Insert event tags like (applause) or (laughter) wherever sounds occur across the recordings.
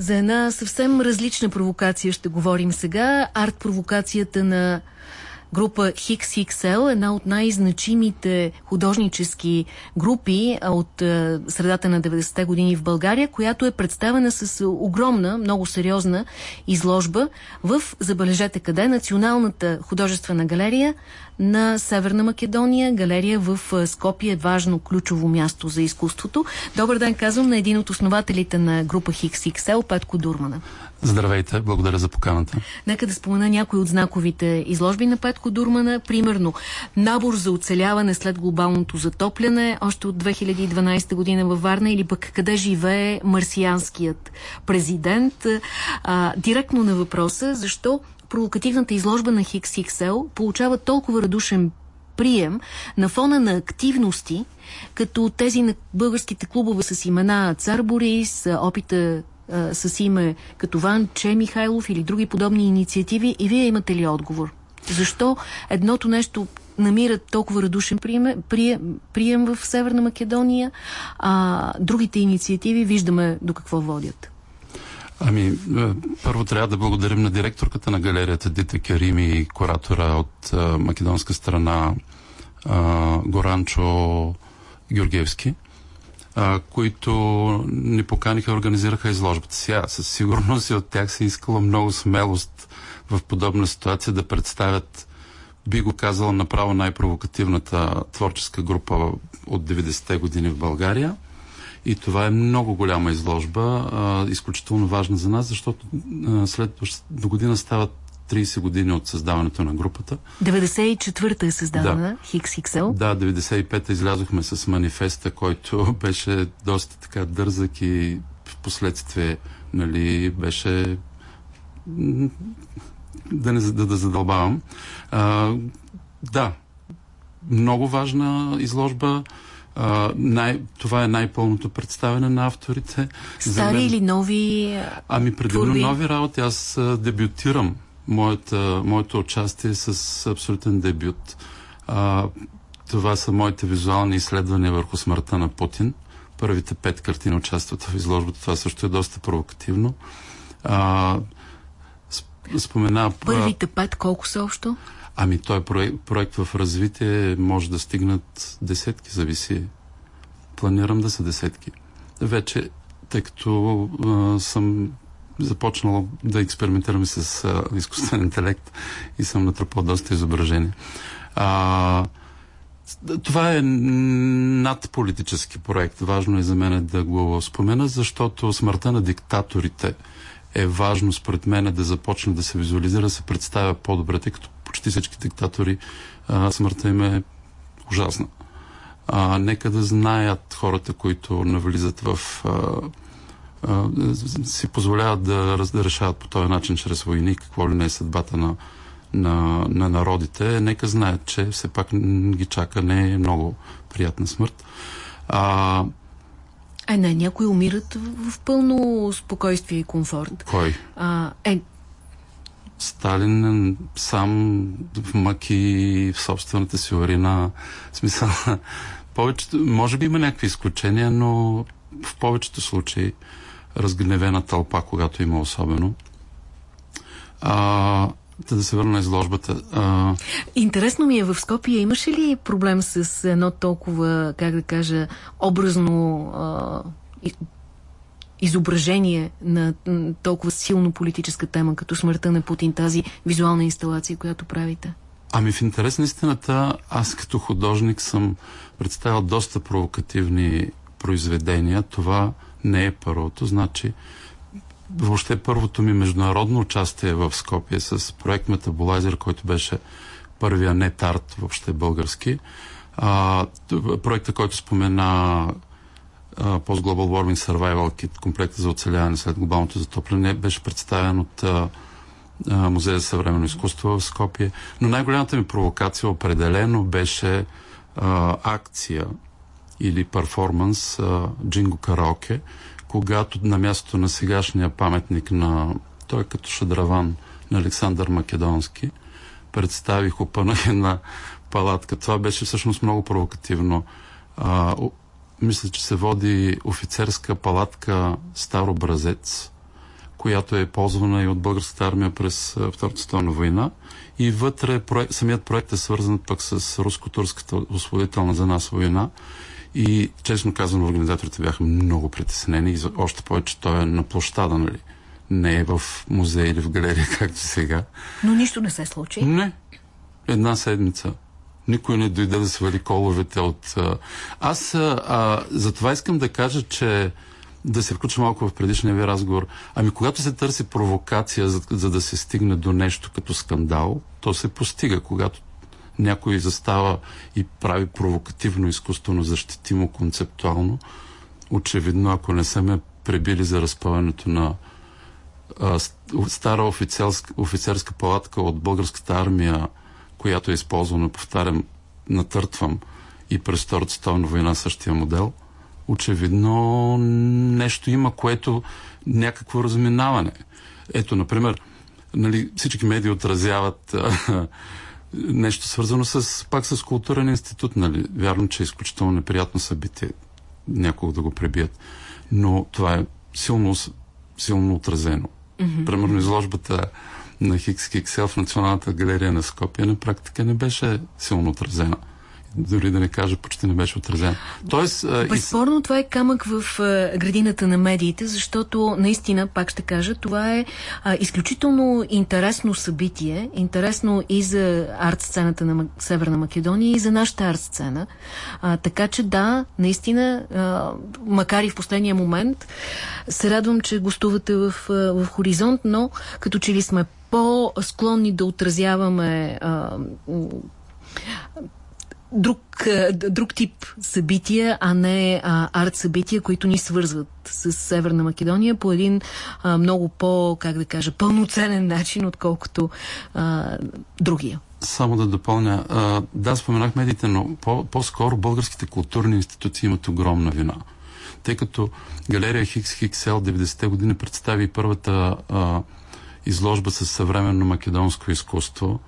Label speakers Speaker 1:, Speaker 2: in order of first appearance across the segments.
Speaker 1: За една съвсем различна провокация ще говорим сега. Арт-провокацията на група XXL, една от най-значимите художнически групи от средата на 90-те години в България, която е представена с огромна, много сериозна изложба в, забележете къде, Националната художествена галерия на Северна Македония. Галерия в Скопие важно ключово място за изкуството. Добър ден, казвам на един от основателите на група XXL, Петко Дурмана.
Speaker 2: Здравейте, благодаря за поканата.
Speaker 1: Нека да спомена някои от знаковите изложби на Петко Дурмана. Примерно, набор за оцеляване след глобалното затопляне, още от 2012 година във Варна, или пък къде живее марсианският президент. А, директно на въпроса, защо провокативната изложба на XXL получава толкова радушен прием на фона на активности, като тези на българските клубове с имена Цар Борис, опита а, с име като Ван Че Михайлов или други подобни инициативи и вие имате ли отговор? Защо едното нещо намира толкова радушен прием, прием, прием в Северна Македония, а другите инициативи виждаме до какво водят?
Speaker 2: Ами, първо трябва да благодарим на директорката на галерията Дита Керими и куратора от а, македонска страна а, Горанчо Георгиевски а, които ни поканиха, организираха изложбата. Сега със сигурност и от тях се искала много смелост в подобна ситуация да представят би го казала направо най-провокативната творческа група от 90-те години в България. И това е много голяма изложба, а, изключително важна за нас, защото а, след до година стават 30 години от създаването на групата.
Speaker 1: 94-та е създадена да. XXL.
Speaker 2: Да, 95-та излязохме с манифеста, който (laughs) беше доста така дързък и в последствие нали, беше да не да, да задълбавам. А, да, много важна изложба. А, най, това е най-пълното представяне на авторите.
Speaker 1: Стари мен... или нови?
Speaker 2: Ами, предимно нови работи. Аз дебютирам моята, моето участие с абсолютен дебют. А, това са моите визуални изследвания върху смъртта на Путин. Първите пет картини участват в изложбата. Това също е доста провокативно. А,
Speaker 1: спомена... Първите пет колко са общо?
Speaker 2: Ами той проект, проект в развитие. Може да стигнат десетки, зависи. Планирам да са десетки. Вече, тъй като а, съм започнал да експериментирам с а, изкуствен интелект и съм натрупал доста изображения. А, това е надполитически проект. Важно е за мен да го спомена, защото смъртта на диктаторите е важно според мен да започне да се визуализира, да се представя по-добре, тъй като почти всички диктатори а, смъртта им е ужасна. А, нека да знаят хората, които навлизат в а, си позволяват да, да решават по този начин чрез войни какво ли не е съдбата на, на, на народите, нека знаят, че все пак ги чака не е много приятна смърт. А,
Speaker 1: е, не, някои умират в, в пълно спокойствие и комфорт.
Speaker 2: Кой?
Speaker 1: А, е,
Speaker 2: Сталин сам в мъки в собствената си урина. В смисъл, (laughs) повечето, може би има някакви изключения, но в повечето случаи разгневена тълпа, когато има особено. А, да се върна на изложбата. А...
Speaker 1: Интересно ми е, в Скопия имаше ли проблем с едно толкова, как да кажа, образно а, изображение на толкова силно политическа тема, като смъртта на Путин, тази визуална инсталация, която правите?
Speaker 2: Ами в интерес на истината, аз като художник съм представил доста провокативни произведения. Това не е първото. Значи, въобще първото ми международно участие в Скопие с проект Метаболайзер, който беше първия нетарт въобще български. А, проекта, който спомена Post Global Warming Survival Kit, комплекта за оцеляване след глобалното затопляне, беше представен от а, Музея за съвременно изкуство в Скопие. Но най-голямата ми провокация определено беше а, акция или перформанс Джинго Караоке, когато на мястото на сегашния паметник на той е като шадраван на Александър Македонски представих опънах на палатка. Това беше всъщност много провокативно. А, мисля, че се води офицерска палатка Стар образец която е ползвана и от българската армия през Втората световна война. И вътре проект, самият проект е свързан пък с руско-турската освободителна за нас война. И честно казано, организаторите бяха много притеснени и още повече той е на площада, нали? Не е в музей или в галерия, (laughs) както сега.
Speaker 1: Но нищо не се случи?
Speaker 2: Не. Една седмица. Никой не дойде да свали коловете от... Аз а, за това искам да кажа, че да се включа малко в предишния ви разговор. Ами когато се търси провокация, за, за да се стигне до нещо като скандал, то се постига, когато някой застава и прави провокативно, изкуствено, защитимо, концептуално. Очевидно, ако не са ме пребили за разпъването на а, стара офицерска, офицерска палатка от българската армия, която е използвана, повтарям, натъртвам и през Втората световна война същия модел – очевидно нещо има, което някакво разминаване. Ето, например, нали, всички медии отразяват (laughs) нещо свързано с, пак с културен институт. Нали. Вярно, че е изключително неприятно събитие някого да го пребият. Но това е силно, силно отразено. Mm-hmm. Примерно изложбата на Хиксел в Националната галерия на Скопия на практика не беше силно отразена дори да не кажа, почти не беше отразен.
Speaker 1: Безспорно и... това е камък в градината на медиите, защото наистина, пак ще кажа, това е а, изключително интересно събитие, интересно и за арт-сцената на Северна Македония и за нашата арт-сцена. така че да, наистина, а, макар и в последния момент, се радвам, че гостувате в, в Хоризонт, но като че ли сме по-склонни да отразяваме а, друг, друг тип събития, а не а, арт събития, които ни свързват с Северна Македония по един а, много по, как да кажа, пълноценен начин, отколкото а, другия.
Speaker 2: Само да допълня. А, да, споменах медиите, но по- по-скоро българските културни институции имат огромна вина. Тъй като галерия Хиксел 90-те години представи първата а, изложба с съвременно македонско изкуство,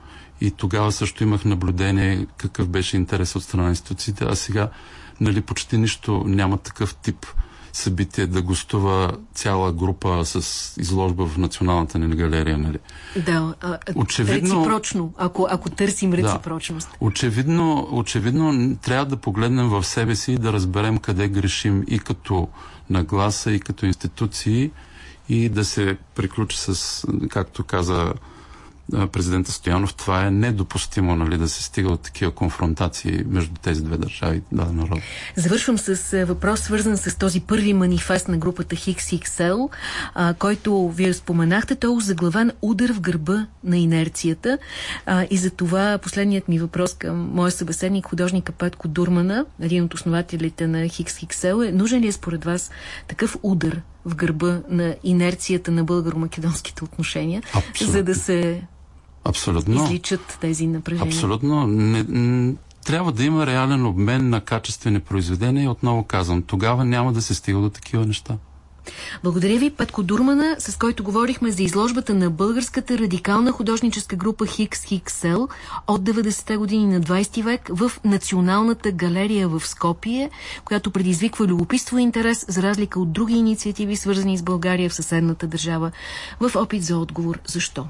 Speaker 2: и тогава също имах наблюдение какъв беше интерес от страна на институциите, а сега нали, почти нищо няма такъв тип събитие да гостува цяла група с изложба в Националната ни галерия. Нали.
Speaker 1: Да, а, очевидно, реципрочно, ако, ако търсим реципрочност.
Speaker 2: Да, очевидно, очевидно трябва да погледнем в себе си и да разберем къде грешим и като нагласа, и като институции и да се приключи с, както каза президента Стоянов, това е недопустимо нали, да се стига от такива конфронтации между тези две държави и народ.
Speaker 1: Завършвам с въпрос, свързан с този първи манифест на групата XXL, а, който вие споменахте. Той е заглавен удар в гърба на инерцията. А, и за това последният ми въпрос към моя събеседник, художника Петко Дурмана, един от основателите на XXL, е нужен ли е според вас такъв удар в гърба на инерцията на българо-македонските отношения, Абсолютно. за да се Абсолютно. изличат тези напрежения.
Speaker 2: Абсолютно. Не, трябва да има реален обмен на качествени произведения и отново казвам, тогава няма да се стига до такива неща.
Speaker 1: Благодаря ви, Петко Дурмана, с който говорихме за изложбата на българската радикална художническа група Хикс Хиксел от 90-те години на 20 век в Националната галерия в Скопие, която предизвиква любопитство и интерес, за разлика от други инициативи, свързани с България в съседната държава, в опит за отговор защо.